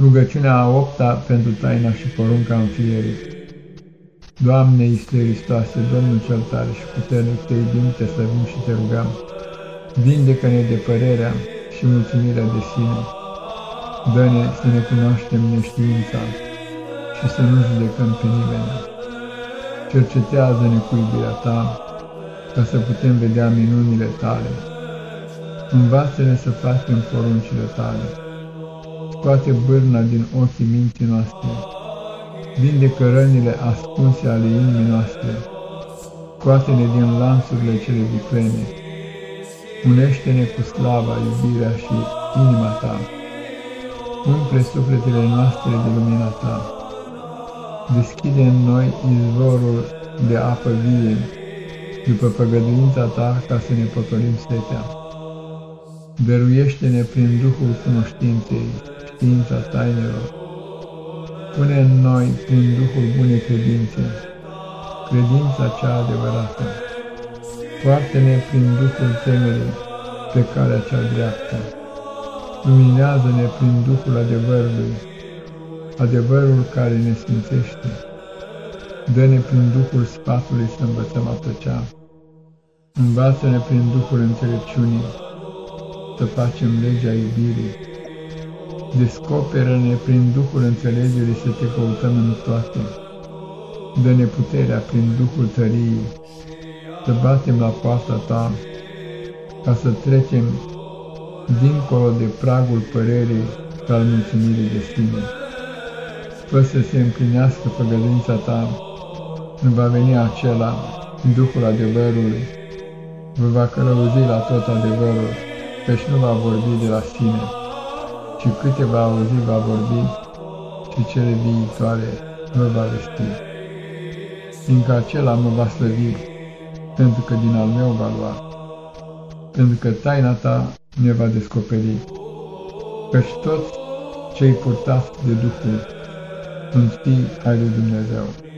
Rugăciunea a opta pentru taina și porunca înfierii. Doamne Iisuse Hristoase, Domnul cel tare și puternic, te iubim, te slăvim și te rugăm. Vindecă-ne de părerea și mulțumirea de sine. Dă-ne să ne cunoaștem neștiința și să nu judecăm pe nimeni. Cercetează-ne cu iubirea ta, ca să putem vedea minunile tale. Învață-ne să facem poruncile tale scoate bârna din ochii minții noastre, vindecă rănile ascunse ale inimii noastre, scoate-ne din lanțurile cele viclene, unește-ne cu slava, iubirea și inima ta, umple sufletele noastre de lumina ta, deschide în noi izvorul de apă vie, după păgăduința ta ca să ne păcălim setea. Dăruiește-ne prin Duhul cunoștinței, știința tainelor. Pune în noi, prin Duhul bunei credințe, credința cea adevărată. Poartă-ne prin Duhul temerii pe calea cea dreaptă. Luminează-ne prin Duhul adevărului, adevărul care ne sfințește. Dă-ne prin Duhul sfatului să învățăm a plăcea. Învață-ne prin Duhul înțelepciunii să facem legea iubirii. Descoperă-ne prin Duhul înțelegerii să te căutăm în toate. Dă-ne puterea prin Duhul tăriei, să batem la poarta ta, ca să trecem dincolo de pragul părerii și al mulțumirii de sine. Fă să se împlinească făgăduința ta, nu va veni acela, Duhul adevărului, vă va călăuzi la tot adevărul, căci nu va vorbi de la sine ci câte va auzi va vorbi și cele viitoare vă va vesti. Fiindcă acela mă va slăvi, pentru că din al meu va lua, pentru că taina ta ne va descoperi, căci toți cei purtați de Duhul sunt fii ai lui Dumnezeu.